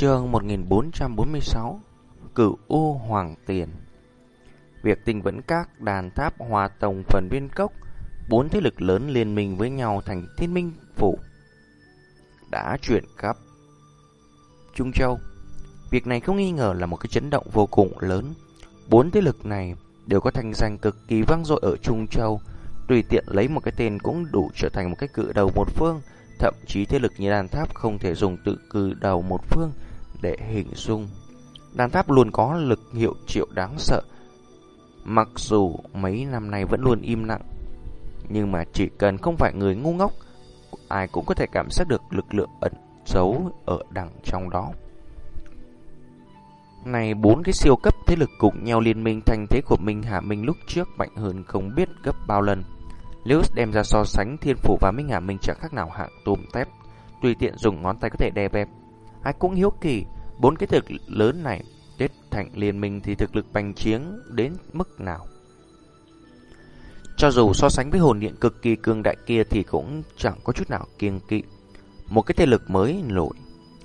Chương 1446 Cửu U Hoàng Tiền. Việc tình vẫn các, đàn tháp, hòa tổng phần biên cốc, Bốn thế lực lớn liên minh với nhau thành thiên minh phủ, Đã chuyển khắp Trung Châu. Việc này không nghi ngờ là một cái chấn động vô cùng lớn. Bốn thế lực này đều có thành danh cực kỳ vang dội ở Trung Châu. Tùy tiện lấy một cái tên cũng đủ trở thành một cái cự đầu một phương. Thậm chí thế lực như đàn tháp không thể dùng tự cử đầu một phương để hình dung. Đàn tháp luôn có lực hiệu triệu đáng sợ. Mặc dù mấy năm nay vẫn luôn im lặng, nhưng mà chỉ cần không phải người ngu ngốc, ai cũng có thể cảm giác được lực lượng ẩn giấu ở đằng trong đó. Này bốn cái siêu cấp thế lực cùng nhau liên minh thành thế của Minh Hà Minh lúc trước mạnh hơn không biết gấp bao lần. Nếu đem ra so sánh thiên phủ và Minh Hà Minh chẳng khác nào hạng tôm tép, tùy tiện dùng ngón tay có thể đè bẹp. Ai cũng hiếu kỳ, bốn cái thực lớn này kết thành liên minh thì thực lực bành chiến đến mức nào. Cho dù so sánh với hồn điện cực kỳ cường đại kia thì cũng chẳng có chút nào kiêng kỵ. Một cái thế lực mới nổi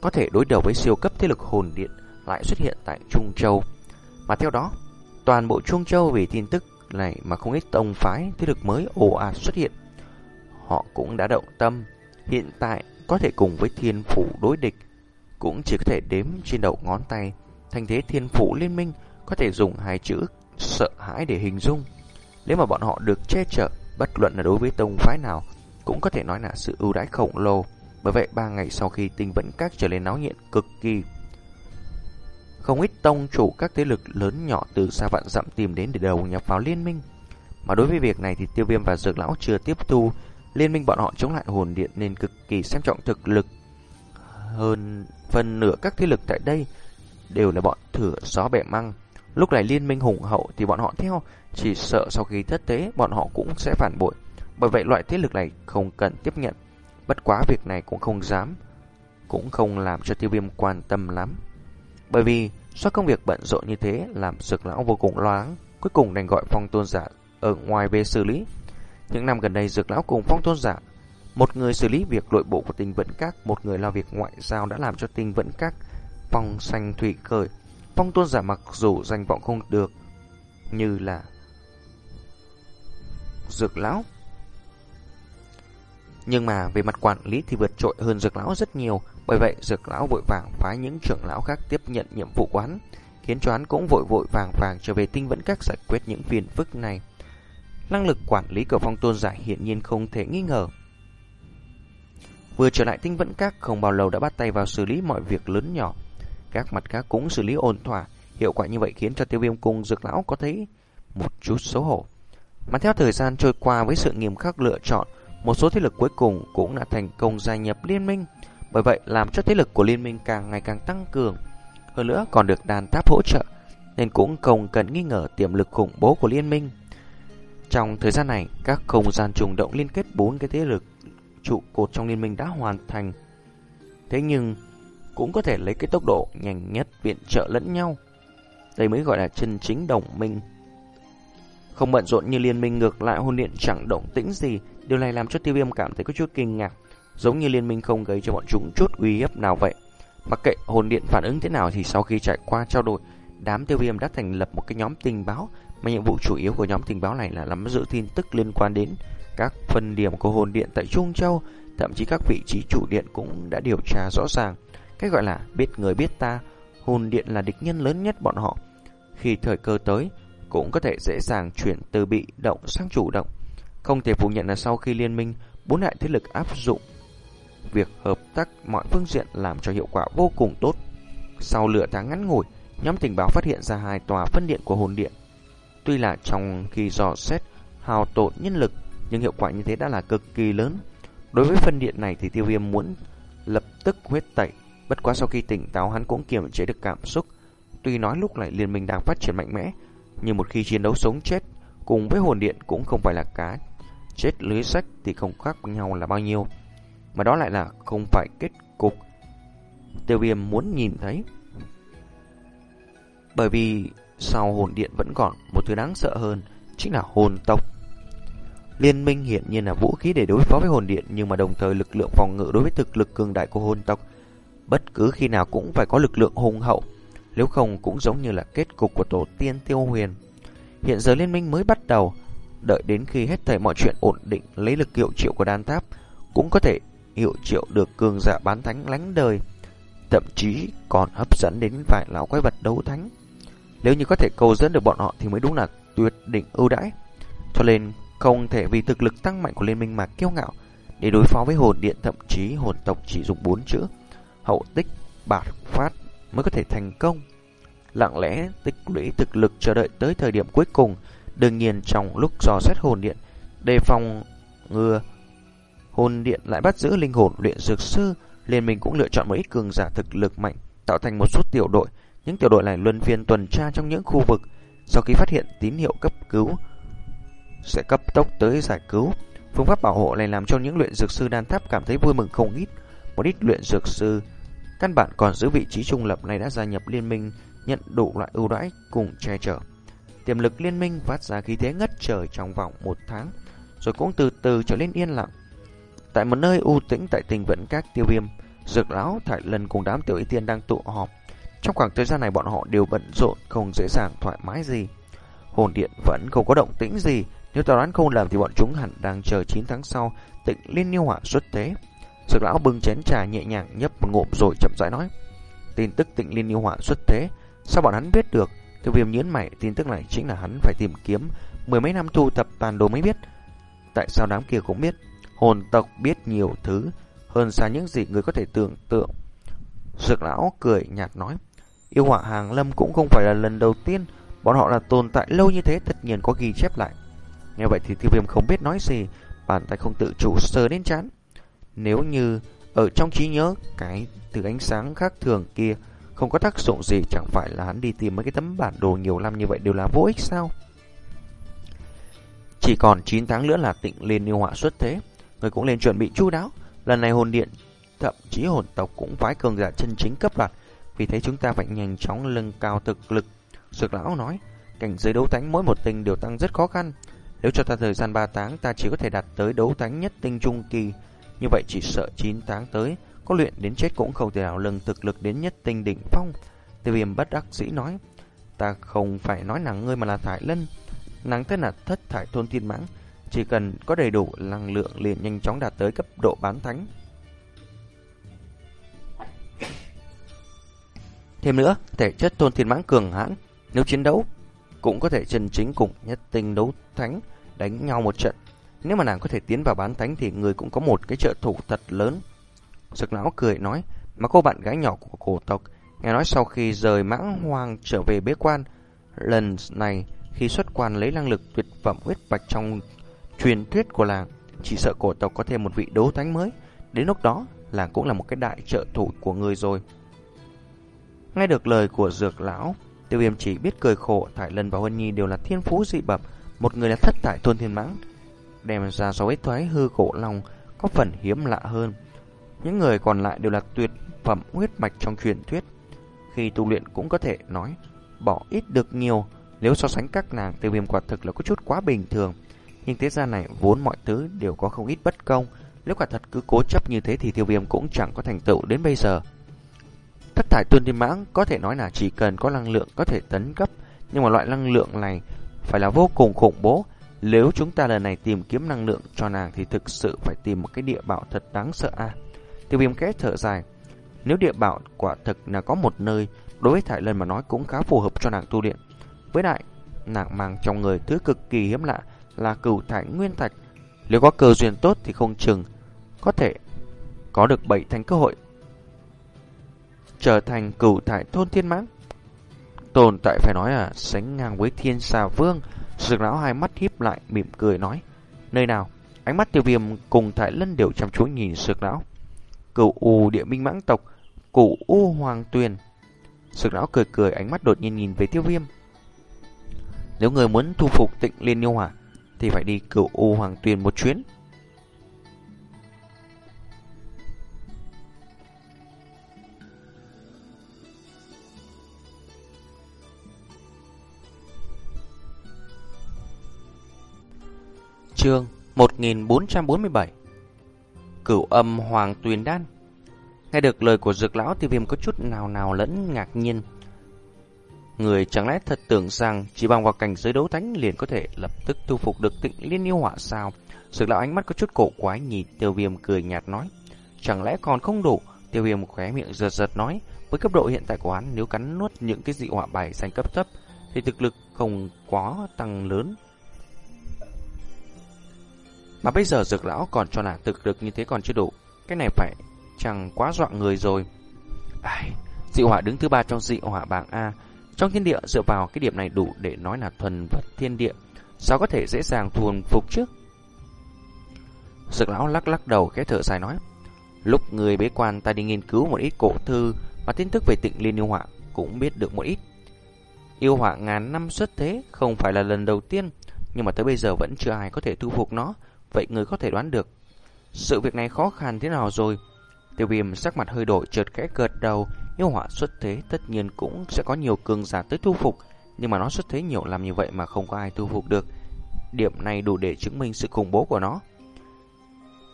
có thể đối đầu với siêu cấp thế lực hồn điện lại xuất hiện tại Trung Châu. Mà theo đó, toàn bộ Trung Châu vì tin tức này mà không ít tông phái thế lực mới ồ ạt xuất hiện. Họ cũng đã động tâm, hiện tại có thể cùng với thiên phủ đối địch, cũng chỉ có thể đếm trên đầu ngón tay. Thành thế thiên phủ liên minh có thể dùng hai chữ sợ hãi để hình dung. Nếu mà bọn họ được che chở, bất luận là đối với tông phái nào, cũng có thể nói là sự ưu đãi khổng lồ. Bởi vậy, ba ngày sau khi tinh vẫn các trở lên náo nhiệt cực kỳ không ít tông chủ các thế lực lớn nhỏ từ xa vạn dặm tìm đến để đầu nhập vào liên minh. Mà đối với việc này thì tiêu viêm và dược lão chưa tiếp thu liên minh bọn họ chống lại hồn điện nên cực kỳ xem trọng thực lực. Hơn phần nửa các thế lực tại đây đều là bọn thửa gió bẻ măng. Lúc này liên minh hùng hậu thì bọn họ theo, chỉ sợ sau khi thất tế bọn họ cũng sẽ phản bội. Bởi vậy loại thế lực này không cần tiếp nhận. Bất quá việc này cũng không dám, cũng không làm cho tiêu viêm quan tâm lắm. Bởi vì do công việc bận rộn như thế làm sực lão vô cùng lo lắng, cuối cùng đành gọi phong tôn giả ở ngoài về xử lý. Những năm gần đây dược lão cùng phong tôn giả, một người xử lý việc nội bộ của tinh vận các, một người lo việc ngoại giao đã làm cho tinh vận các phong xanh thủy khởi. Phong tôn giả mặc dù danh vọng không được như là dược lão nhưng mà về mặt quản lý thì vượt trội hơn dược lão rất nhiều bởi vậy, dược lão vội vàng phái những trưởng lão khác tiếp nhận nhiệm vụ quán, khiến cho hắn cũng vội vội vàng vàng trở về tinh vẫn các giải quyết những phiền phức này. Năng lực quản lý của phong tôn giả hiện nhiên không thể nghi ngờ. Vừa trở lại tinh vẫn các không bao lâu đã bắt tay vào xử lý mọi việc lớn nhỏ. Các mặt khác cũng xử lý ổn thỏa, hiệu quả như vậy khiến cho tiêu viêm cung dược lão có thấy một chút xấu hổ. Mà theo thời gian trôi qua với sự nghiêm khắc lựa chọn, một số thế lực cuối cùng cũng đã thành công gia nhập liên minh. Bởi vậy làm cho thế lực của liên minh càng ngày càng tăng cường. Hơn nữa còn được đàn tháp hỗ trợ, nên cũng không cần nghi ngờ tiềm lực khủng bố của liên minh. Trong thời gian này, các không gian trùng động liên kết bốn cái thế lực trụ cột trong liên minh đã hoàn thành. Thế nhưng cũng có thể lấy cái tốc độ nhanh nhất viện trợ lẫn nhau. Đây mới gọi là chân chính đồng minh. Không bận rộn như liên minh ngược lại hôn điện chẳng động tĩnh gì, điều này làm cho tiêu viêm cảm thấy có chút kinh ngạc. Giống như liên minh không gây cho bọn chúng chút uy hiếp nào vậy. Mặc kệ hồn điện phản ứng thế nào thì sau khi trải qua trao đổi, đám tiêu viêm đã thành lập một cái nhóm tình báo mà nhiệm vụ chủ yếu của nhóm tình báo này là nắm giữ tin tức liên quan đến các phần điểm của hồn điện tại Trung Châu, thậm chí các vị trí chủ điện cũng đã điều tra rõ ràng. Cái gọi là biết người biết ta, hồn điện là địch nhân lớn nhất bọn họ. Khi thời cơ tới, cũng có thể dễ dàng chuyển từ bị động sang chủ động. Không thể phủ nhận là sau khi liên minh, bốn đại thế lực áp dụng việc hợp tác mọi phương diện làm cho hiệu quả vô cùng tốt. Sau lửa tháng ngắn ngủi, nhóm tình báo phát hiện ra hai tòa phân điện của hồn điện. Tuy là trong khi dò xét hào tổn nhân lực, nhưng hiệu quả như thế đã là cực kỳ lớn. Đối với phân điện này thì tiêu viêm muốn lập tức huyết tẩy. Bất quá sau khi tỉnh táo hắn cũng kiềm chế được cảm xúc. Tuy nói lúc này liên minh đang phát triển mạnh mẽ, nhưng một khi chiến đấu sống chết cùng với hồn điện cũng không phải là cá. Chết lưới sách thì không khác nhau là bao nhiêu mà đó lại là không phải kết cục tiêu viêm muốn nhìn thấy. Bởi vì sau hồn điện vẫn còn một thứ đáng sợ hơn, chính là hồn tộc. Liên minh hiện nhiên là vũ khí để đối phó với hồn điện nhưng mà đồng thời lực lượng phòng ngự đối với thực lực cường đại của hồn tộc bất cứ khi nào cũng phải có lực lượng hùng hậu, nếu không cũng giống như là kết cục của tổ tiên tiêu huyền. Hiện giờ liên minh mới bắt đầu, đợi đến khi hết thảy mọi chuyện ổn định lấy lực hiệu triệu của đan tháp, cũng có thể hiệu triệu được cường giả bán thánh lánh đời, thậm chí còn hấp dẫn đến vài lão quái vật đấu thánh. Nếu như có thể cầu dẫn được bọn họ thì mới đúng là tuyệt đỉnh ưu đãi. Cho nên không thể vì thực lực tăng mạnh của liên minh mà kiêu ngạo để đối phó với hồn điện thậm chí hồn tộc chỉ dùng bốn chữ hậu tích bạt phát mới có thể thành công. Lặng lẽ tích lũy thực lực chờ đợi tới thời điểm cuối cùng, đương nhiên trong lúc dò xét hồn điện, đề phòng ngừa hồn điện lại bắt giữ linh hồn luyện dược sư, liên minh cũng lựa chọn một ít cường giả thực lực mạnh, tạo thành một số tiểu đội. Những tiểu đội này luân phiên tuần tra trong những khu vực, sau khi phát hiện tín hiệu cấp cứu sẽ cấp tốc tới giải cứu. Phương pháp bảo hộ này làm cho những luyện dược sư đan tháp cảm thấy vui mừng không ít. Một ít luyện dược sư căn bản còn giữ vị trí trung lập này đã gia nhập liên minh, nhận đủ loại ưu đãi cùng che chở. Tiềm lực liên minh phát ra khí thế ngất trời trong vòng một tháng, rồi cũng từ từ trở lên yên lặng. Tại một nơi u tĩnh tại tình vẫn các tiêu viêm, dược lão thải lần cùng đám tiểu y tiên đang tụ họp. Trong khoảng thời gian này bọn họ đều bận rộn, không dễ dàng thoải mái gì. Hồn điện vẫn không có động tĩnh gì, nếu ta đoán không làm thì bọn chúng hẳn đang chờ 9 tháng sau tịnh liên niêu hỏa xuất thế. Dược lão bưng chén trà nhẹ nhàng nhấp một ngụm rồi chậm rãi nói. Tin tức tịnh liên niêu hỏa xuất thế, sao bọn hắn biết được? Tiêu viêm nhớn mày, tin tức này chính là hắn phải tìm kiếm mười mấy năm thu tập tàn đồ mới biết. Tại sao đám kia cũng biết? Hồn tộc biết nhiều thứ hơn xa những gì người có thể tưởng tượng. Dược lão cười nhạt nói. Yêu hỏa hàng lâm cũng không phải là lần đầu tiên Bọn họ là tồn tại lâu như thế tất nhiên có ghi chép lại Nghe vậy thì tiêu viêm không biết nói gì Bàn tay không tự chủ sờ đến chán. Nếu như ở trong trí nhớ, Cái từ ánh sáng khác thường kia Không có tác dụng gì, Chẳng phải là hắn đi tìm mấy cái tấm bản đồ nhiều năm như vậy Đều là vô ích sao? Chỉ còn 9 tháng nữa là tịnh lên yêu họa xuất thế, Người cũng lên chuẩn bị chu đáo. Lần này hồn điện, Thậm chí hồn tộc cũng phái cường giả chân chính cấp đoạt. Vì thế chúng ta phải nhanh chóng lưng cao thực lực. Dược lão nói, Cảnh giới đấu thánh mỗi một tinh đều tăng rất khó khăn nếu cho ta thời gian 3 tháng ta chỉ có thể đạt tới đấu thánh nhất tinh trung kỳ. Như vậy chỉ sợ 9 tháng tới Có luyện đến chết cũng không thể nào lần thực lực đến nhất tinh đỉnh phong. Tiêu viêm bất đắc dĩ nói Ta không phải nói nàng ngươi mà là Thải Lân. Nàng tên là thất thải thôn thiên mãng? Chỉ cần có đầy đủ năng lượng liền nhanh chóng đạt tới cấp độ bán thánh. Thêm nữa, thể chất thôn thiên mãng cường hãn. Nếu chiến đấu cũng có thể chân chính cùng nhất tinh đấu thánh đánh nhau một trận. Nếu mà nàng có thể tiến vào bán thánh thì người cũng có một cái trợ thủ thật lớn. Sực lão cười nói, mà cô bạn gái nhỏ của cổ tộc, nghe nói sau khi rời mãng hoang trở về bế quan, lần này khi xuất quan lấy năng lực tuyệt phẩm huyết bạch trong truyền thuyết của làng, chỉ sợ cổ tộc có thêm một vị đấu thánh mới. Đến lúc đó, làng cũng là một cái đại trợ thủ của người rồi. Nghe được lời của dược lão, tiêu viêm chỉ biết cười khổ, Thải Lân và Huân Nhi đều là thiên phú dị bẩm, một người là thất tại thôn thiên mãng Đem ra so với thoái hư cổ lòng Có phần hiếm lạ hơn. Những người còn lại đều là tuyệt phẩm huyết mạch trong truyền thuyết. Khi tu luyện cũng có thể nói Bỏ ít được nhiều Nếu so sánh các nàng tiêu viêm quả thực là có chút quá bình thường. Nhưng thế gian này vốn mọi thứ đều có không ít bất công Nếu quả thật cứ cố chấp như thế Thì tiêu viêm cũng chẳng có thành tựu đến bây giờ. Thất thải tuân thiên mãng có thể nói là chỉ cần có năng lượng có thể tấn cấp Nhưng mà loại năng lượng này phải là vô cùng khủng bố. Nếu chúng ta lần này tìm kiếm năng lượng cho nàng thì thực sự phải tìm một cái địa bảo thật đáng sợ a. À. Tiêu viêm kết thở dài. Nếu địa bảo quả thực là có một nơi, đối với Thải lần mà nói cũng khá phù hợp cho nàng tu luyện. Với đại, nàng mang trong người thứ cực kỳ hiếm lạ là cửu thải nguyên thạch. Nếu có cơ duyên tốt thì không chừng có thể có được bảy thành cơ hội trở thành cửu thải thôn thiên mãng. Tồn tại phải nói là sánh ngang với thiên xà vương. Dược lão hai mắt híp lại mỉm cười nói. Nơi nào? Ánh mắt tiêu viêm cùng thải lân đều chăm chú nhìn sược lão. Cửu u địa minh mãng tộc, cửu u hoàng tuyền. Sược lão cười cười ánh mắt đột nhiên nhìn về tiêu viêm. Nếu người muốn thu phục tịnh liên yêu hỏa, thì phải đi cửu u hoàng tuyền một chuyến. Chương 1447 Cửu âm Hoàng Tuyền Đan Nghe được lời của dược lão thì viêm có chút nào nào lẫn ngạc nhiên. Người chẳng lẽ thật tưởng rằng chỉ bằng vào cảnh giới đấu thánh liền có thể lập tức thu phục được tịnh liên yêu họa sao? Dược lão ánh mắt có chút cổ quái nhìn tiêu viêm cười nhạt nói. Chẳng lẽ còn không đủ? Tiêu viêm khóe miệng giật giật nói. Với cấp độ hiện tại của hắn, nếu cắn nuốt những cái dị họa bài xanh cấp thấp, thì thực lực không quá tăng lớn. Mà bây giờ dược lão còn cho là thực lực như thế còn chưa đủ. Cái này phải chẳng quá dọa người rồi. Ai, dị hỏa đứng thứ ba trong dị hỏa bảng A. Trong thiên địa dựa vào cái điểm này đủ để nói là thuần vật thiên địa. Sao có thể dễ dàng thuần phục trước? Dược lão lắc lắc đầu khẽ thở dài nói. Lúc người bế quan ta đi nghiên cứu một ít cổ thư và tin tức về tịnh liên yêu họa cũng biết được một ít. Yêu họa ngàn năm xuất thế không phải là lần đầu tiên, nhưng mà tới bây giờ vẫn chưa ai có thể thu phục nó. Vậy người có thể đoán được sự việc này khó khăn thế nào rồi? Tiêu viêm sắc mặt hơi đổi trượt khẽ gật đầu, yêu họa xuất thế tất nhiên cũng sẽ có nhiều cường giả tới thu phục, nhưng mà nó xuất thế nhiều làm như vậy mà không có ai thu phục được. Điểm này đủ để chứng minh sự khủng bố của nó.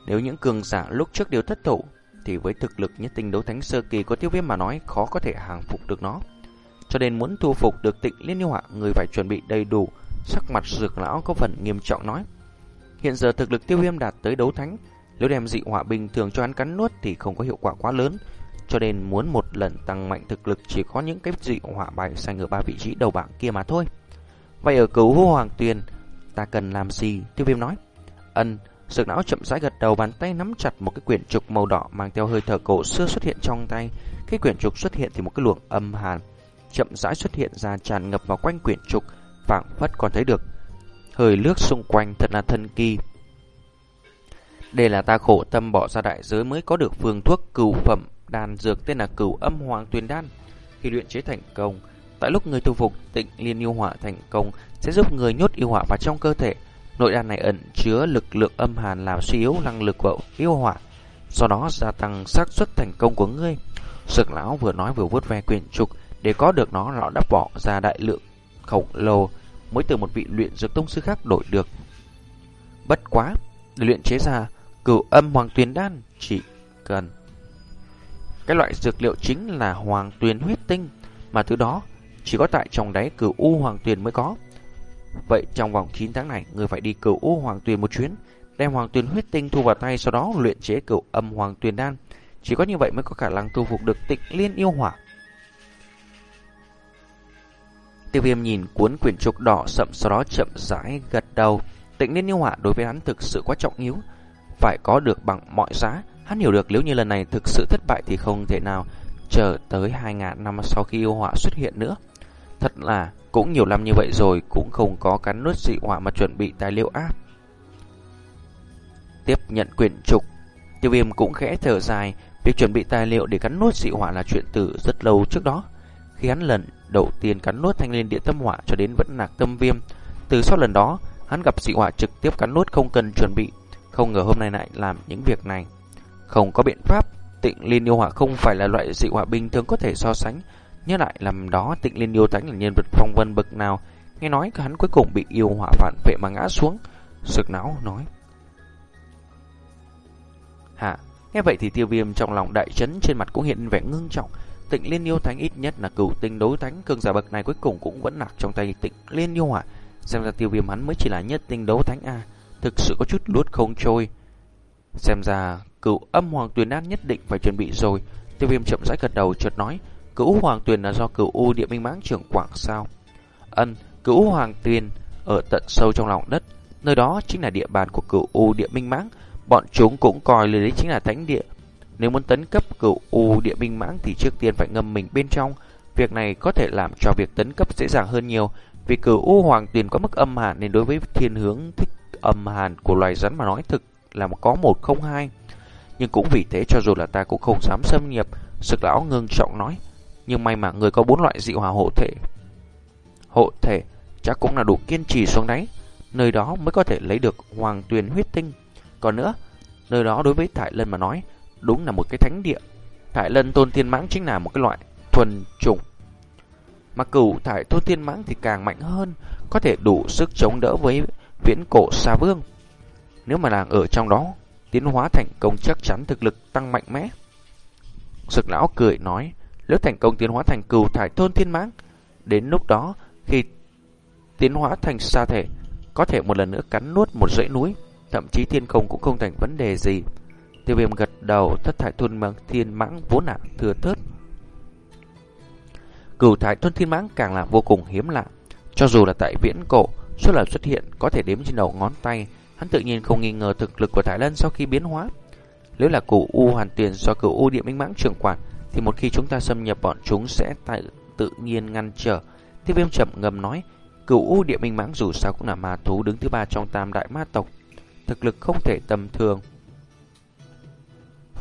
Nếu những cường giả lúc trước đều thất thủ, thì với thực lực nhất tinh đấu thánh sơ kỳ của tiêu viêm mà nói khó có thể hàng phục được nó. Cho nên muốn thu phục được tịnh liên yêu họa, người phải chuẩn bị đầy đủ. Sắc mặt dược lão có phần nghiêm trọng nói. Hiện giờ thực lực tiêu viêm đạt tới đấu thánh, nếu đem dị hỏa bình thường cho hắn cắn nuốt thì không có hiệu quả quá lớn. Cho nên muốn một lần tăng mạnh thực lực chỉ có những cái dị hỏa bài xanh ở ba vị trí đầu bảng kia mà thôi. Vậy ở cứu hô hoàng tuyền, ta cần làm gì? Tiêu viêm nói. Ân, sực não chậm rãi gật đầu bàn tay nắm chặt một cái quyển trục màu đỏ mang theo hơi thở cổ xưa xuất hiện trong tay. Cái quyển trục xuất hiện thì một cái luồng âm hàn chậm rãi xuất hiện ra tràn ngập vào quanh quyển trục, phảng phất còn thấy được hơi nước xung quanh thật là thân kỳ. Đây là ta khổ tâm bỏ ra đại giới mới có được phương thuốc cửu phẩm đan dược tên là cửu âm hoàng tuyền đan. Khi luyện chế thành công, tại lúc người tu phục tịnh liên yêu hỏa thành công sẽ giúp người nhốt yêu hỏa vào trong cơ thể Nội đan này ẩn chứa lực lượng âm hàn làm suy yếu năng lực của yêu hỏa, do đó gia tăng xác suất thành công của ngươi. Sực lão vừa nói vừa vuốt ve quyển trục, để có được nó lão đã bỏ ra đại lượng khổng lồ mới từ một vị luyện dược tông sư khác đổi được. Bất quá, để luyện chế ra cửu âm hoàng tuyền đan chỉ cần cái loại dược liệu chính là hoàng tuyền huyết tinh, mà thứ đó chỉ có tại trong đáy cửu u hoàng tuyền mới có. Vậy trong vòng 9 tháng này, người phải đi cửu U Hoàng Tuyền một chuyến, đem Hoàng Tuyền huyết tinh thu vào tay, sau đó luyện chế cửu âm Hoàng Tuyền đan. Chỉ có như vậy mới có khả năng thu phục được Tịnh Liên yêu hỏa. Tiêu Viêm nhìn cuốn quyển trục đỏ sậm sau đó chậm rãi gật đầu. Tịnh Liên yêu hỏa đối với hắn thực sự quá trọng yếu, phải có được bằng mọi giá. Hắn hiểu được nếu như lần này thực sự thất bại thì không thể nào chờ tới 2.000 năm sau khi yêu hỏa xuất hiện nữa. Thật là cũng nhiều năm như vậy rồi cũng không có cắn nốt dị hỏa mà chuẩn bị tài liệu áp. Tiếp nhận quyển trục, tiêu viêm cũng khẽ thở dài, việc chuẩn bị tài liệu để cắn nốt dị hỏa là chuyện từ rất lâu trước đó. Khi hắn lần đầu tiên cắn nuốt thanh liên địa tâm hỏa cho đến vẫn nạc tâm viêm, từ sau lần đó, hắn gặp dị hỏa trực tiếp cắn nuốt không cần chuẩn bị, không ngờ hôm nay lại làm những việc này. Không có biện pháp, tịnh liên yêu hỏa không phải là loại dị hỏa bình thường có thể so sánh, Nhớ lại làm đó tịnh liên yêu thánh là nhân vật phong vân bậc nào. Nghe nói hắn cuối cùng bị yêu hỏa phản vệ mà ngã xuống. Sực não nói. Hả? Nghe vậy thì tiêu viêm trong lòng đại chấn trên mặt cũng hiện vẻ ngưng trọng. Tịnh liên yêu thánh ít nhất là cửu tinh đối thánh Cường giả bậc này cuối cùng cũng vẫn lạc trong tay tịnh liên yêu hỏa Xem ra tiêu viêm hắn mới chỉ là nhất tinh đấu thánh A Thực sự có chút luốt không trôi Xem ra cửu âm hoàng tuyền an nhất định phải chuẩn bị rồi Tiêu viêm chậm rãi gật đầu chợt nói Cửu Hoàng Tuyền là do Cửu U Địa Minh Mãng trưởng quảng sao? Ân, Cửu Hoàng Tuyền ở tận sâu trong lòng đất, nơi đó chính là địa bàn của Cửu U Địa Minh Mãng, bọn chúng cũng coi lấy chính là thánh địa. Nếu muốn tấn cấp Cửu U Địa Minh Mãng thì trước tiên phải ngâm mình bên trong, việc này có thể làm cho việc tấn cấp dễ dàng hơn nhiều, vì Cửu U Hoàng Tuyền có mức âm hàn nên đối với thiên hướng thích âm hàn của loài rắn mà nói thực là có một không hai. Nhưng cũng vì thế cho dù là ta cũng không dám xâm nhập, Sực lão ngưng trọng nói, nhưng may mà người có bốn loại dị hỏa hộ thể. Hộ thể chắc cũng là đủ kiên trì xuống đáy. Nơi đó mới có thể lấy được hoàng tuyền huyết tinh. Còn nữa, nơi đó đối với Thải Lân mà nói, đúng là một cái thánh địa. Thải Lân tôn thiên mãng chính là một cái loại thuần chủng. Mà cửu thải tôn thiên mãng thì càng mạnh hơn, có thể đủ sức chống đỡ với viễn cổ xa vương. Nếu mà nàng ở trong đó, tiến hóa thành công chắc chắn thực lực tăng mạnh mẽ. Sực lão cười nói, nếu thành công tiến hóa thành cửu thải thôn thiên mãng, đến lúc đó khi tiến hóa thành xa thể, có thể một lần nữa cắn nuốt một dãy núi, thậm chí thiên không cũng không thành vấn đề gì. Tiêu viêm gật đầu thất thải thôn mãng thiên mãng vốn là thừa thớt. Cửu thải thôn thiên mãng càng là vô cùng hiếm lạ. Cho dù là tại viễn cổ, số lần xuất hiện có thể đếm trên đầu ngón tay, hắn tự nhiên không nghi ngờ thực lực của Thái Lân sau khi biến hóa. Nếu là cửu U hoàn tiền do cửu U địa minh mãng trưởng quản, thì một khi chúng ta xâm nhập bọn chúng sẽ tại tự nhiên ngăn trở. Tiêu viêm chậm ngầm nói, cửu U địa minh mãng dù sao cũng là ma thú đứng thứ ba trong tam đại ma tộc, thực lực không thể tầm thường.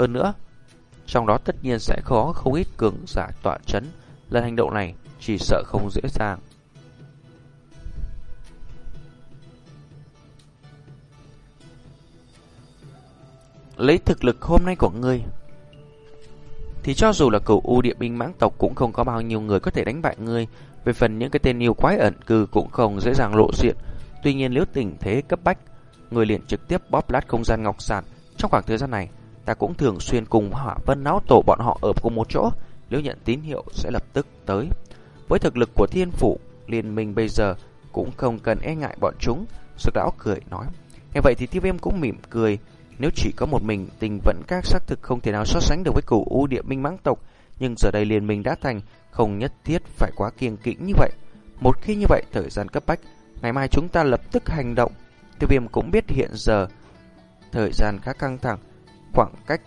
Hơn nữa, trong đó tất nhiên sẽ có không ít cường giả tọa chấn, lần hành động này chỉ sợ không dễ dàng. Lấy thực lực hôm nay của ngươi Thì cho dù là cửu U địa binh mãng tộc Cũng không có bao nhiêu người có thể đánh bại ngươi. Về phần những cái tên yêu quái ẩn cư Cũng không dễ dàng lộ diện. Tuy nhiên nếu tình thế cấp bách Người liền trực tiếp bóp lát không gian ngọc sản Trong khoảng thời gian này Ta cũng thường xuyên cùng hỏa vân náo tổ bọn họ ở cùng một chỗ. Nếu nhận tín hiệu sẽ lập tức tới. Với thực lực của thiên phủ Liên minh bây giờ cũng không cần e ngại bọn chúng Sực lão cười nói. Nghe vậy thì tiêu viêm cũng mỉm cười. Nếu chỉ có một mình, tình vẫn các xác thực không thể nào so sánh được với cửu u địa minh mãng tộc, nhưng giờ đây liên minh đã thành, không nhất thiết phải quá kiêng kỵ như vậy. Một khi như vậy, thời gian cấp bách, ngày mai chúng ta lập tức hành động. Tiêu viêm cũng biết hiện giờ, thời gian khá căng thẳng, khoảng cách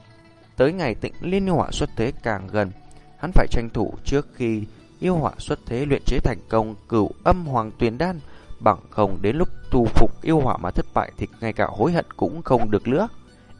tới ngày tịnh liên yêu hỏa xuất thế càng gần. Hắn phải tranh thủ trước khi yêu hỏa xuất thế luyện chế thành công cửu âm hoàng tuyền đan, bằng không đến lúc tu phục yêu hỏa mà thất bại thì ngay cả hối hận cũng không được nữa.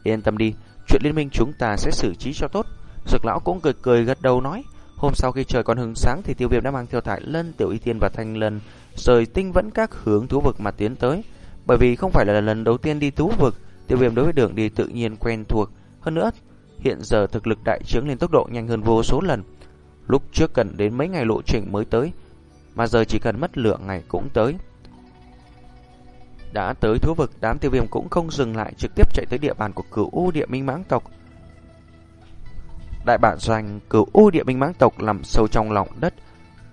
Yên tâm đi, chuyện liên minh chúng ta sẽ xử trí cho tốt. Dược lão cũng cười cười gật đầu nói. Hôm sau khi trời còn hừng sáng thì tiêu viêm đã mang theo thải lân, tiểu y tiên và thanh lân rời tinh vẫn các hướng thú vực mà tiến tới. Bởi vì không phải là lần đầu tiên đi thú vực, tiêu viêm đối với đường đi tự nhiên quen thuộc. Hơn nữa, hiện giờ thực lực đại trướng lên tốc độ nhanh hơn vô số lần. Lúc trước cần đến mấy ngày lộ trình mới tới, mà giờ chỉ cần mất lượng ngày cũng tới. Đã tới thú vực, đám tiêu viêm cũng không dừng lại, trực tiếp chạy tới địa bàn của cửu U địa minh mãng tộc. Đại bản doanh cửu U địa minh mãng tộc nằm sâu trong lòng đất.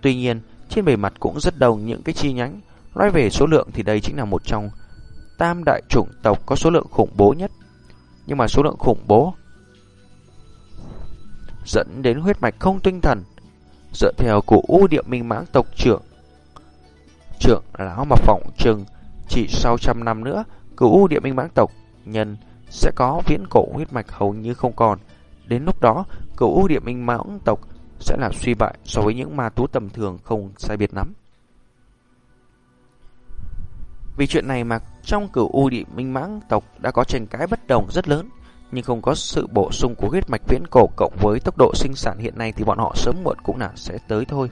Tuy nhiên, trên bề mặt cũng rất đông những cái chi nhánh. Nói về số lượng thì đây chính là một trong tam đại chủng tộc có số lượng khủng bố nhất. Nhưng mà số lượng khủng bố dẫn đến huyết mạch không tinh thần. Dựa theo cụ U địa minh mãng tộc trưởng trưởng lão mà phỏng trừng chỉ sau trăm năm nữa, cửu u địa minh mãng tộc nhân sẽ có viễn cổ huyết mạch hầu như không còn. Đến lúc đó, cửu u địa minh mãng tộc sẽ là suy bại so với những ma tú tầm thường không sai biệt lắm. Vì chuyện này mà trong cửu u địa minh mãng tộc đã có tranh cãi bất đồng rất lớn, nhưng không có sự bổ sung của huyết mạch viễn cổ cộng với tốc độ sinh sản hiện nay thì bọn họ sớm muộn cũng là sẽ tới thôi.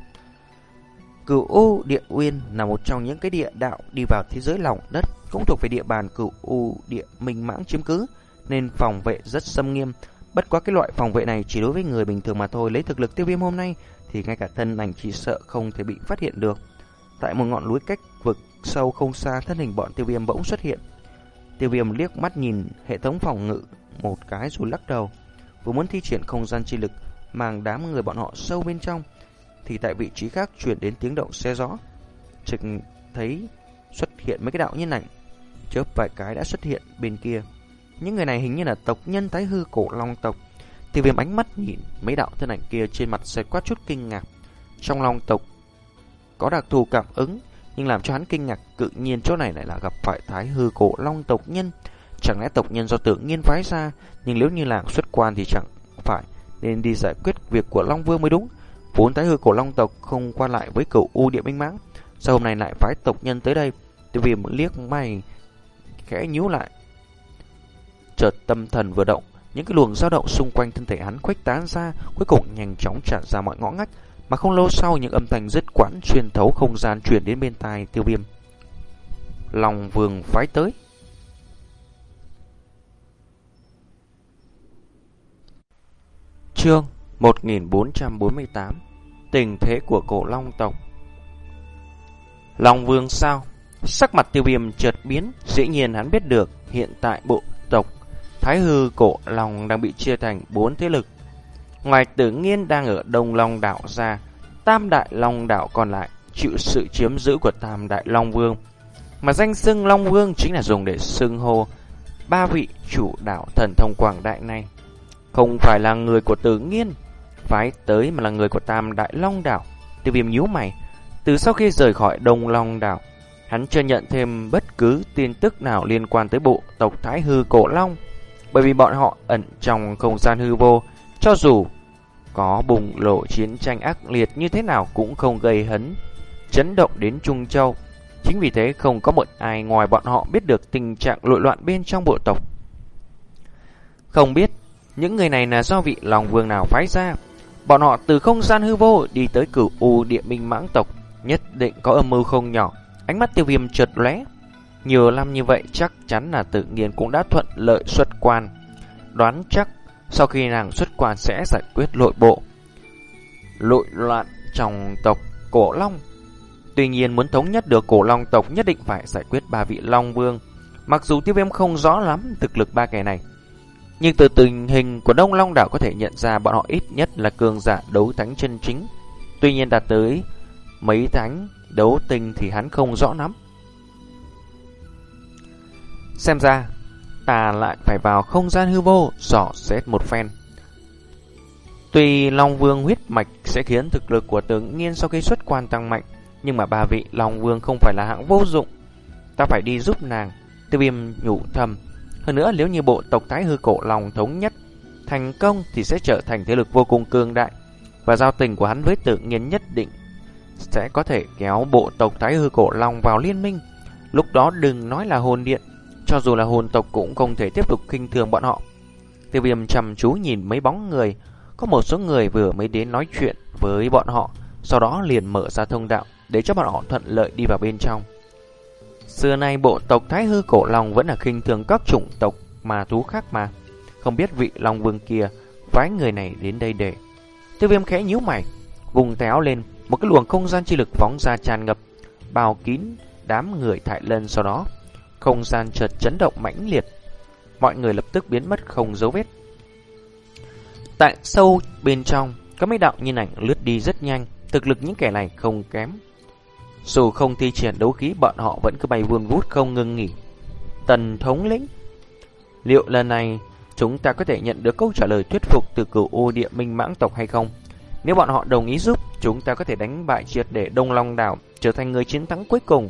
Cửu U Địa Uyên là một trong những cái địa đạo đi vào thế giới lòng đất, cũng thuộc về địa bàn Cửu U Địa Minh Mãng chiếm cứ, nên phòng vệ rất xâm nghiêm. Bất quá cái loại phòng vệ này chỉ đối với người bình thường mà thôi, lấy thực lực tiêu viêm hôm nay thì ngay cả thân ảnh chỉ sợ không thể bị phát hiện được. Tại một ngọn núi cách vực sâu không xa, thân hình bọn tiêu viêm bỗng xuất hiện. Tiêu viêm liếc mắt nhìn hệ thống phòng ngự một cái rồi lắc đầu, vừa muốn thi triển không gian chi lực mang đám người bọn họ sâu bên trong thì tại vị trí khác chuyển đến tiếng động xe gió. Trực thấy xuất hiện mấy cái đạo nhân ảnh, chớp vài cái đã xuất hiện bên kia. Những người này hình như là tộc nhân tái hư cổ long tộc. Tiêu viêm ánh mắt nhìn mấy đạo thân ảnh kia trên mặt sẽ quát chút kinh ngạc. Trong long tộc có đặc thù cảm ứng, nhưng làm cho hắn kinh ngạc tự nhiên chỗ này lại là gặp phải thái hư cổ long tộc nhân. Chẳng lẽ tộc nhân do tự nhiên phái ra, nhưng nếu như làng xuất quan thì chẳng phải nên đi giải quyết việc của Long Vương mới đúng. Vốn thái hư cổ long tộc không qua lại với cửu u địa minh mãng Sao hôm nay lại phái tộc nhân tới đây Tiêu viêm liếc mày Khẽ nhíu lại Chợt tâm thần vừa động Những cái luồng dao động xung quanh thân thể hắn khuếch tán ra Cuối cùng nhanh chóng tràn ra mọi ngõ ngách mà không lâu sau, những âm thanh dứt quãng Xuyên thấu không gian truyền đến bên tai tiêu viêm. Lòng vương phái tới. Chương 1448 Tình thế của cổ long tộc. Long vương sao? Sắc mặt tiêu viêm chợt biến, Dĩ nhiên hắn biết được hiện tại bộ tộc Thái hư cổ long đang bị chia thành bốn thế lực. Ngoài tử nghiên đang ở Đông Long đảo ra, Tam Đại Long đảo còn lại chịu sự chiếm giữ của Tam Đại Long Vương. Mà danh xưng Long Vương chính là dùng để xưng hô ba vị chủ đạo thần thông quảng đại này. Không phải là người của tử nghiên, phái tới mà là người của Tam Đại Long đảo. Tiêu viêm nhíu mày, từ sau khi rời khỏi Đông Long đảo, hắn chưa nhận thêm bất cứ tin tức nào liên quan tới bộ tộc Thái Hư Cổ Long, bởi vì bọn họ ẩn trong không gian hư vô, cho dù có bùng lộ chiến tranh ác liệt như thế nào cũng không gây hấn, chấn động đến Trung Châu. Chính vì thế không có một ai ngoài bọn họ biết được tình trạng lội loạn bên trong bộ tộc. Không biết những người này là do vị lòng vương nào phái ra. Bọn họ từ không gian hư vô đi tới cửu u địa minh mãng tộc, nhất định có âm mưu không nhỏ. Ánh mắt tiêu viêm chợt lóe. Nhiều năm như vậy chắc chắn là tự nhiên cũng đã thuận lợi xuất quan. Đoán chắc sau khi nàng xuất quan sẽ giải quyết nội bộ. Lội loạn trong tộc cổ long. Tuy nhiên muốn thống nhất được cổ long tộc nhất định phải giải quyết ba vị long vương. Mặc dù tiêu viêm không rõ lắm thực lực ba kẻ này. Nhưng từ tình hình của Đông Long đảo có thể nhận ra bọn họ ít nhất là cường giả đấu thánh chân chính. Tuy nhiên đạt tới mấy thánh đấu tinh thì hắn không rõ lắm. Xem ra, ta lại phải vào không gian hư vô, dò xét một phen. Tuy Long Vương huyết mạch sẽ khiến thực lực của tướng nghiên sau khi xuất quan tăng mạnh, nhưng mà ba vị Long Vương không phải là hạng vô dụng. Ta phải đi giúp nàng, Tư viêm nhủ thầm. Hơn nữa nếu như bộ tộc Thái Hư Cổ Long thống nhất thành công thì sẽ trở thành thế lực vô cùng cường đại. Và giao tình của hắn với tự nhiên nhất định sẽ có thể kéo bộ tộc Thái Hư Cổ Long vào liên minh. Lúc đó đừng nói là hồn điện, cho dù là hồn tộc cũng không thể tiếp tục khinh thường bọn họ. Tiêu viêm chăm chú nhìn mấy bóng người, có một số người vừa mới đến nói chuyện với bọn họ, sau đó liền mở ra thông đạo để cho bọn họ thuận lợi đi vào bên trong. Xưa nay bộ tộc Thái Hư Cổ Long vẫn là khinh thường các chủng tộc mà thú khác mà. Không biết vị Long Vương kia phái người này đến đây để. Tiêu viêm khẽ nhíu mày, vùng téo lên, một cái luồng không gian chi lực phóng ra tràn ngập, bao kín đám người thải lân sau đó. Không gian chợt chấn động mãnh liệt, mọi người lập tức biến mất không dấu vết. Tại sâu bên trong, có mấy đạo nhìn ảnh lướt đi rất nhanh, thực lực những kẻ này không kém. Dù không thi triển đấu khí, bọn họ vẫn cứ bay vun vút không ngừng nghỉ. Tần thống lĩnh Liệu lần này chúng ta có thể nhận được câu trả lời thuyết phục từ cửu ô địa minh mãng tộc hay không? Nếu bọn họ đồng ý giúp, chúng ta có thể đánh bại triệt để Đông Long Đảo, trở thành người chiến thắng cuối cùng.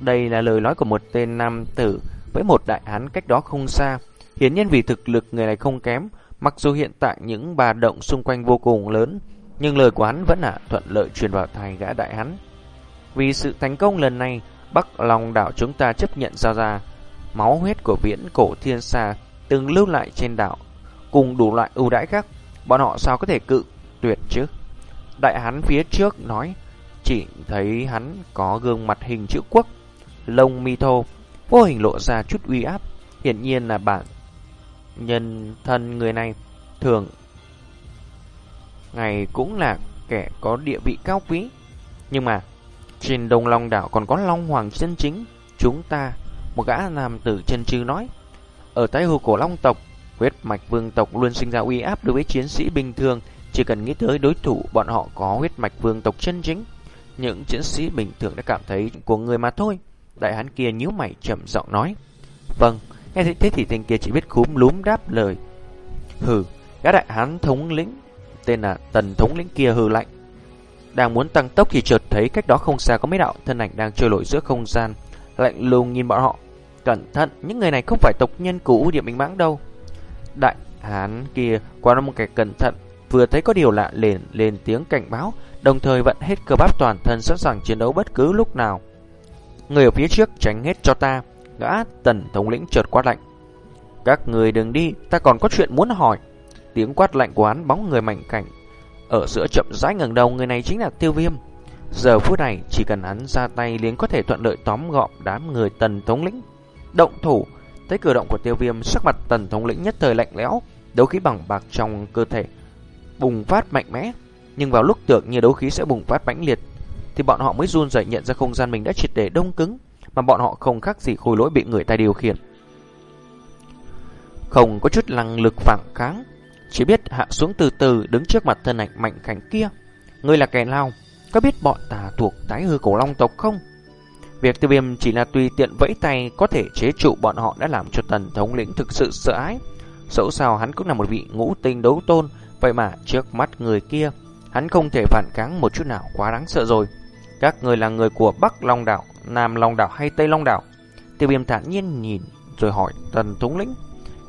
Đây là lời nói của một tên nam tử với một đại hán cách đó không xa. Hiển nhiên vì thực lực người này không kém, mặc dù hiện tại những bà động xung quanh vô cùng lớn, nhưng lời của hắn vẫn là thuận lợi truyền vào tai gã đại hán. Vì sự thành công lần này, Bắc Long đảo chúng ta chấp nhận giao ra máu huyết của viễn cổ thiên xa từng lưu lại trên đảo, cùng đủ loại ưu đãi khác, bọn họ sao có thể cự tuyệt chứ? Đại hán phía trước nói, chỉ thấy hắn có gương mặt hình chữ quốc, lông mi thô, vô hình lộ ra chút uy áp, hiển nhiên là bản nhân thân người này thường ngày cũng là kẻ có địa vị cao quý. Nhưng mà trên Đông Long đảo còn có Long Hoàng chân chính, chúng ta, một gã nam tử chân trư nói, ở tái Hồ cổ Long tộc, huyết mạch vương tộc luôn sinh ra uy áp đối với chiến sĩ bình thường, chỉ cần nghĩ tới đối thủ bọn họ có huyết mạch vương tộc chân chính, những chiến sĩ bình thường đã cảm thấy của người mà thôi. Đại hán kia nhíu mày chậm giọng nói, "Vâng." Nghe thấy thế thì tên kia chỉ biết khúm lúm đáp lời. "Hừ." Gã đại hán thống lĩnh tên là Tần thống lĩnh kia hừ lạnh, đang muốn tăng tốc thì chợt thấy cách đó không xa có mấy đạo thân ảnh đang trôi nổi giữa không gian, lạnh lùng nhìn bọn họ. Cẩn thận, những người này không phải tộc nhân cũ địa minh mãng đâu. Đại hán kia qua một cái cẩn thận, vừa thấy có điều lạ liền lên tiếng cảnh báo, đồng thời vận hết cơ bắp toàn thân sẵn sàng chiến đấu bất cứ lúc nào. Người ở phía trước tránh hết cho ta, gã tần thống lĩnh chợt quát lạnh. Các người đừng đi, ta còn có chuyện muốn hỏi. Tiếng quát lạnh của hắn bóng người mạnh cảnh ở giữa chậm rãi ngẩng đầu người này chính là tiêu viêm Giờ phút này chỉ cần hắn ra tay liền có thể thuận lợi tóm gọn đám người tần thống lĩnh Động thủ Thấy cử động của tiêu viêm sắc mặt tần thống lĩnh nhất thời lạnh lẽo Đấu khí bằng bạc trong cơ thể Bùng phát mạnh mẽ Nhưng vào lúc tưởng như đấu khí sẽ bùng phát mãnh liệt thì bọn họ mới run rẩy nhận ra không gian mình đã triệt để đông cứng Mà bọn họ không khác gì khối lỗi bị người ta điều khiển Không có chút năng lực phản kháng chỉ biết hạ xuống từ từ đứng trước mặt thân ảnh mạnh khảnh kia. Ngươi là kẻ nào? Có biết bọn tà thuộc tái hư cổ long tộc không? Việc tiêu viêm chỉ là tùy tiện vẫy tay có thể chế trụ bọn họ đã làm cho tần thống lĩnh thực sự sợ ái. Dẫu sao hắn cũng là một vị ngũ tinh đấu tôn, vậy mà trước mắt người kia, hắn không thể phản kháng một chút nào quá đáng sợ rồi. Các người là người của Bắc Long Đảo, Nam Long Đảo hay Tây Long Đảo? Tiêu viêm thản nhiên nhìn rồi hỏi tần thống lĩnh.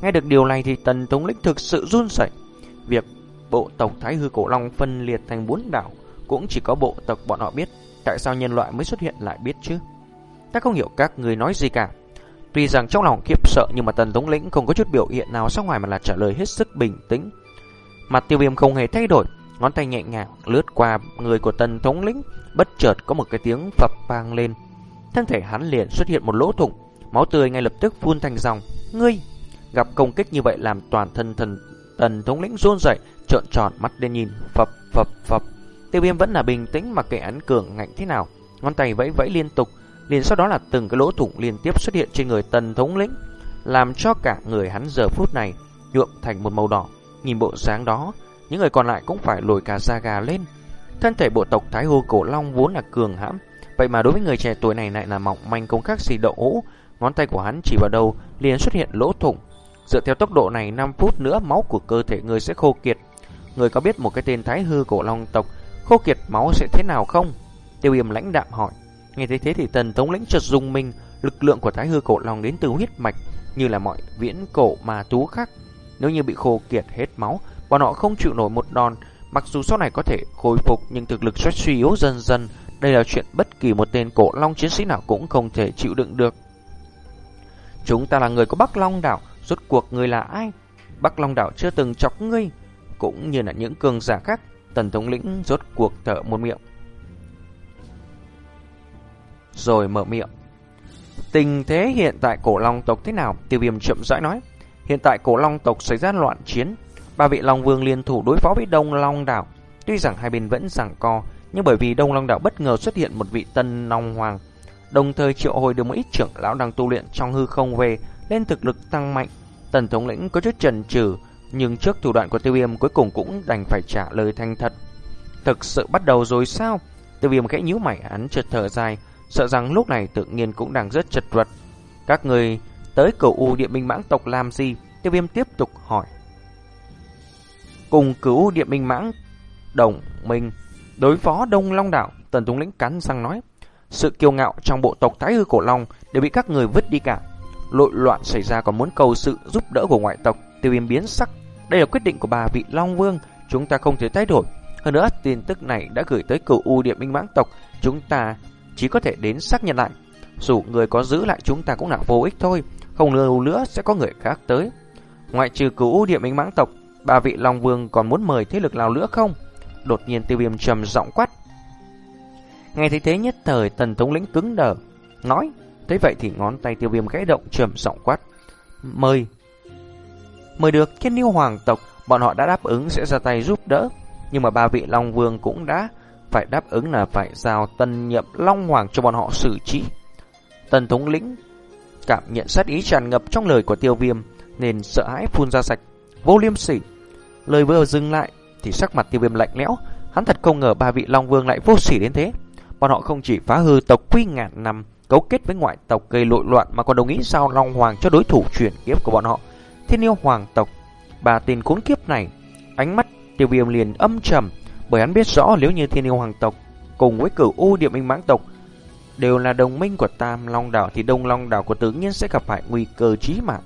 Nghe được điều này thì tần thống lĩnh thực sự run rẩy. Việc bộ tộc Thái Hư Cổ Long phân liệt thành bốn đảo cũng chỉ có bộ tộc bọn họ biết. Tại sao nhân loại mới xuất hiện lại biết chứ? Ta không hiểu các người nói gì cả. Tuy rằng trong lòng khiếp sợ nhưng mà tần thống lĩnh không có chút biểu hiện nào sau ngoài mà là trả lời hết sức bình tĩnh. Mặt tiêu viêm không hề thay đổi, ngón tay nhẹ nhàng lướt qua người của tần thống lĩnh, bất chợt có một cái tiếng phập vang lên. Thân thể hắn liền xuất hiện một lỗ thủng, máu tươi ngay lập tức phun thành dòng. Ngươi! Gặp công kích như vậy làm toàn thân thần tần thống lĩnh run rẩy, trợn tròn mắt lên nhìn, phập phập phập. Tiêu viêm vẫn là bình tĩnh mặc kệ án cường ngạnh thế nào, ngón tay vẫy vẫy liên tục, liền sau đó là từng cái lỗ thủng liên tiếp xuất hiện trên người tần thống lĩnh, làm cho cả người hắn giờ phút này nhuộm thành một màu đỏ. Nhìn bộ dáng đó, những người còn lại cũng phải lùi cả da gà lên. Thân thể bộ tộc Thái Hồ Cổ Long vốn là cường hãm, vậy mà đối với người trẻ tuổi này lại là mỏng manh công khác xì đậu hũ, ngón tay của hắn chỉ vào đầu liền xuất hiện lỗ thủng. Dựa theo tốc độ này 5 phút nữa máu của cơ thể người sẽ khô kiệt. Người có biết một cái tên Thái Hư Cổ Long tộc khô kiệt máu sẽ thế nào không? Tiêu Viêm lãnh đạm hỏi. Nghe thấy thế thì tần thống lĩnh chợt dùng mình, lực lượng của thái hư cổ long đến từ huyết mạch, như là mọi viễn cổ mà tú khác. Nếu như bị khô kiệt hết máu, bọn họ không chịu nổi một đòn, mặc dù sau này có thể khôi phục nhưng thực lực sẽ suy yếu dần dần. Đây là chuyện bất kỳ một tên cổ long chiến sĩ nào cũng không thể chịu đựng được. Chúng ta là người của Bắc Long đảo, rốt cuộc người là ai? Bắc Long đảo chưa từng chọc ngươi, cũng như là những cường giả khác. Tần thống lĩnh rốt cuộc thở một miệng rồi mở miệng. Tình thế hiện tại cổ long tộc thế nào? Tiêu viêm chậm rãi nói. Hiện tại cổ long tộc xảy ra loạn chiến. Ba vị long vương liên thủ đối phó với đông long đảo. Tuy rằng hai bên vẫn giằng co, nhưng bởi vì đông long đảo bất ngờ xuất hiện một vị tân long hoàng. Đồng thời triệu hồi được một ít trưởng lão đang tu luyện trong hư không về, nên thực lực tăng mạnh. Tần thống lĩnh có chút chần chừ nhưng trước thủ đoạn của tiêu viêm cuối cùng cũng đành phải trả lời thanh thật. Thực sự bắt đầu rồi sao? Tiêu viêm khẽ nhíu mày án chợt thở dài, Sợ rằng lúc này tự nhiên cũng đang rất chật vật Các người tới cửu U địa Minh Mãng tộc làm gì? Tiêu viêm tiếp tục hỏi Cùng cứu Điện Minh Mãng Đồng Minh Đối phó Đông Long Đảo Tần Túng Lĩnh cắn răng nói Sự kiêu ngạo trong bộ tộc Thái Hư Cổ Long Đều bị các người vứt đi cả Lội loạn xảy ra còn muốn cầu sự giúp đỡ của ngoại tộc Tiêu viêm biến sắc Đây là quyết định của bà vị Long Vương Chúng ta không thể thay đổi Hơn nữa tin tức này đã gửi tới cửu U Điện Minh Mãng tộc Chúng ta chỉ có thể đến xác nhận lại. Dù người có giữ lại chúng ta cũng là vô ích thôi, không lâu nữa sẽ có người khác tới. Ngoại trừ cửu u địa minh mãng tộc, ba vị Long Vương còn muốn mời thế lực nào nữa không? Đột nhiên tiêu viêm trầm giọng quát. Nghe thấy thế nhất thời tần thống lĩnh cứng đờ, nói, thế vậy thì ngón tay tiêu viêm gãy động trầm giọng quát. Mời! Mời được thiên yêu hoàng tộc, bọn họ đã đáp ứng sẽ ra tay giúp đỡ. Nhưng mà ba vị Long Vương cũng đã phải đáp ứng là phải giao tân nhậm Long Hoàng cho bọn họ xử trí. Tần thống lĩnh cảm nhận sát ý tràn ngập trong lời của tiêu viêm nên sợ hãi phun ra sạch. Vô liêm sỉ. Lời vừa dừng lại thì sắc mặt tiêu viêm lạnh lẽo. Hắn thật không ngờ ba vị Long Vương lại vô sỉ đến thế. Bọn họ không chỉ phá hư tộc quy ngàn năm, cấu kết với ngoại tộc gây lội loạn mà còn đồng ý sao Long Hoàng cho đối thủ chuyển kiếp của bọn họ. Thiên yêu hoàng tộc, bà tên khốn kiếp này, ánh mắt tiêu viêm liền âm trầm, bởi hắn biết rõ nếu như thiên yêu hoàng tộc cùng với cửu u địa minh mãng tộc đều là đồng minh của Tam Long Đảo thì Đông Long Đảo của tự nhiên sẽ gặp phải nguy cơ chí mạng.